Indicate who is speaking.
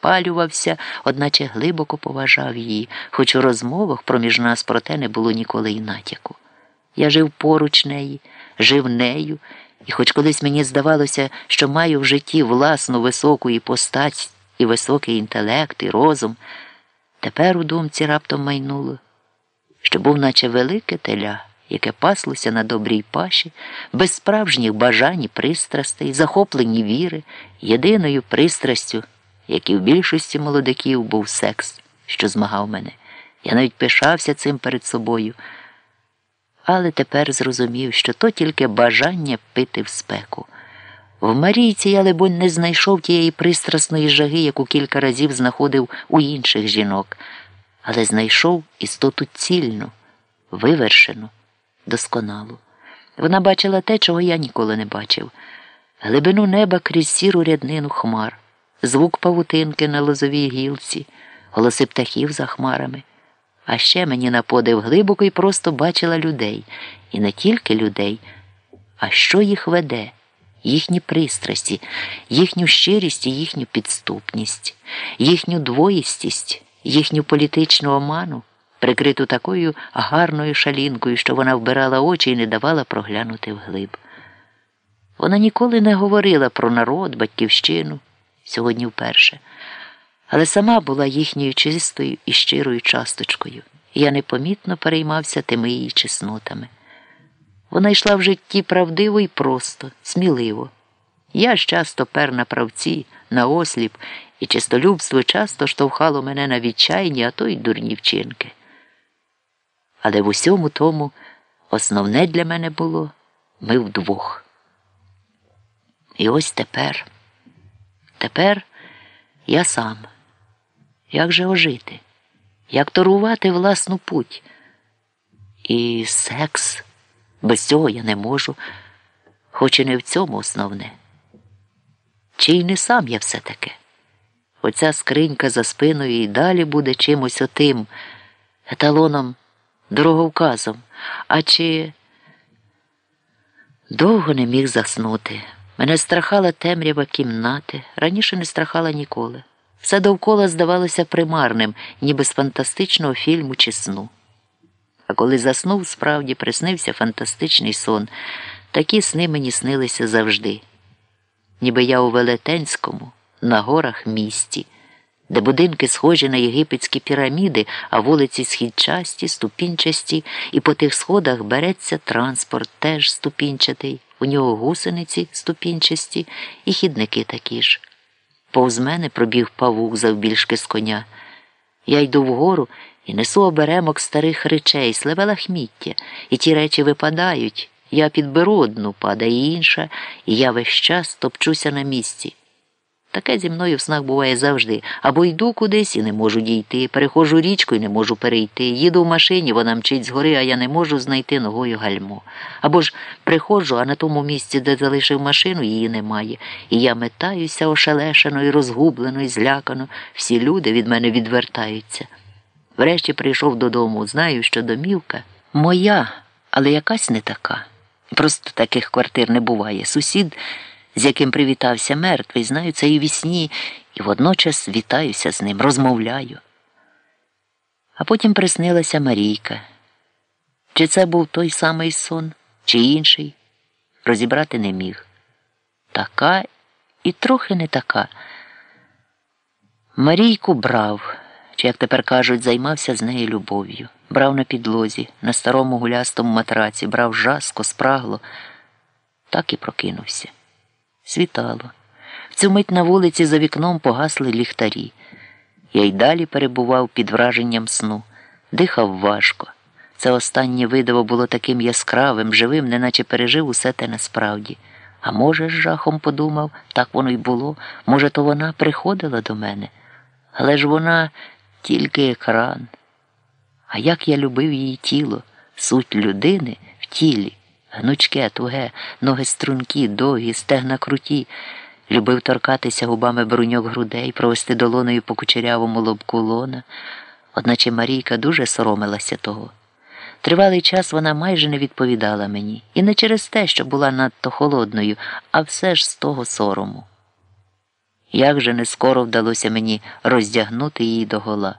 Speaker 1: розпалювався, одначе глибоко поважав її, хоч у розмовах проміж нас про те не було ніколи й натяку. Я жив поруч неї, жив нею, і хоч колись мені здавалося, що маю в житті власну високу і постать, і високий інтелект, і розум, тепер у думці раптом майнуло, що був наче велике теля яке паслося на добрій паші, без справжніх бажань і пристрастей, захоплені віри, єдиною пристрастю, як і в більшості молодиків був секс, що змагав мене. Я навіть пишався цим перед собою, але тепер зрозумів, що то тільки бажання пити в спеку. В Марійці я, либонь, не знайшов тієї пристрасної жаги, яку кілька разів знаходив у інших жінок, але знайшов істоту цільну, вивершену досконалу. Вона бачила те, чого я ніколи не бачив глибину неба крізь сіру ряднину хмар, звук павутинки на лозовій гілці, голоси птахів за хмарами. А ще мені на подив глибоко і просто бачила людей, і не тільки людей, а що їх веде, їхні пристрасті, їхню щирість і їхню підступність, їхню двоїстість, їхню політичну оману прикриту такою гарною шалінкою, що вона вбирала очі і не давала проглянути вглиб. Вона ніколи не говорила про народ, батьківщину сьогодні вперше, але сама була їхньою чистою і щирою часточкою, і я непомітно переймався тими її чеснотами. Вона йшла в житті правдиво і просто, сміливо. Я ж часто пер на правці, на осліп, і чистолюбство часто штовхало мене на відчайні, а то й дурні вчинки. Але в усьому тому основне для мене було ми вдвох. І ось тепер, тепер я сам. Як же ожити? Як торувати власну путь? І секс, без цього я не можу, хоч і не в цьому основне. Чи й не сам я все таке? Оця скринька за спиною і далі буде чимось отим еталоном дороговказом, а чи довго не міг заснути. Мене страхала темрява кімнати, раніше не страхала ніколи. Все довкола здавалося примарним, ніби з фантастичного фільму чи сну. А коли заснув, справді приснився фантастичний сон. Такі сни мені снилися завжди, ніби я у Велетенському, на горах місті де будинки схожі на єгипетські піраміди, а вулиці східчасті, ступінчасті, і по тих сходах береться транспорт, теж ступінчатий, у нього гусениці ступінчасті і хідники такі ж. Повз мене пробіг павук завбільшки з коня. Я йду вгору і несу оберемок старих речей, сливе лахміття, і ті речі випадають. Я підберу одну, падає інша, і я весь час топчуся на місці. Таке зі мною в снах буває завжди. Або йду кудись і не можу дійти, перехожу річку і не можу перейти. Їду в машині, вона мчить згори, а я не можу знайти ногою гальмо. Або ж приходжу, а на тому місці, де залишив машину, її немає. І я метаюся ошелешено і розгублено, і злякано. Всі люди від мене відвертаються. Врешті прийшов додому. Знаю, що домівка моя, але якась не така. Просто таких квартир не буває. Сусід з яким привітався мертвий, знаю це і вісні, і водночас вітаюся з ним, розмовляю. А потім приснилася Марійка. Чи це був той самий сон, чи інший, розібрати не міг. Така і трохи не така. Марійку брав, чи, як тепер кажуть, займався з нею любов'ю. Брав на підлозі, на старому гулястому матраці, брав жаско, спрагло, так і прокинувся. Світало. В цю мить на вулиці за вікном погасли ліхтарі. Я й далі перебував під враженням сну, дихав важко. Це останнє видиво було таким яскравим, живим, неначе пережив усе те насправді. А може, з жахом подумав, так воно й було. Може, то вона приходила до мене. Але ж вона тільки екран. А як я любив її тіло, суть людини в тілі. Гнучке, туге, ноги стрункі, довгі, стегна круті, любив торкатися губами бруньок грудей, провести долоною по кучерявому лобку лона, одначе Марійка дуже соромилася того. Тривалий час вона майже не відповідала мені, і не через те, що була надто холодною, а все ж з того сорому. Як же не скоро вдалося мені роздягнути її догола.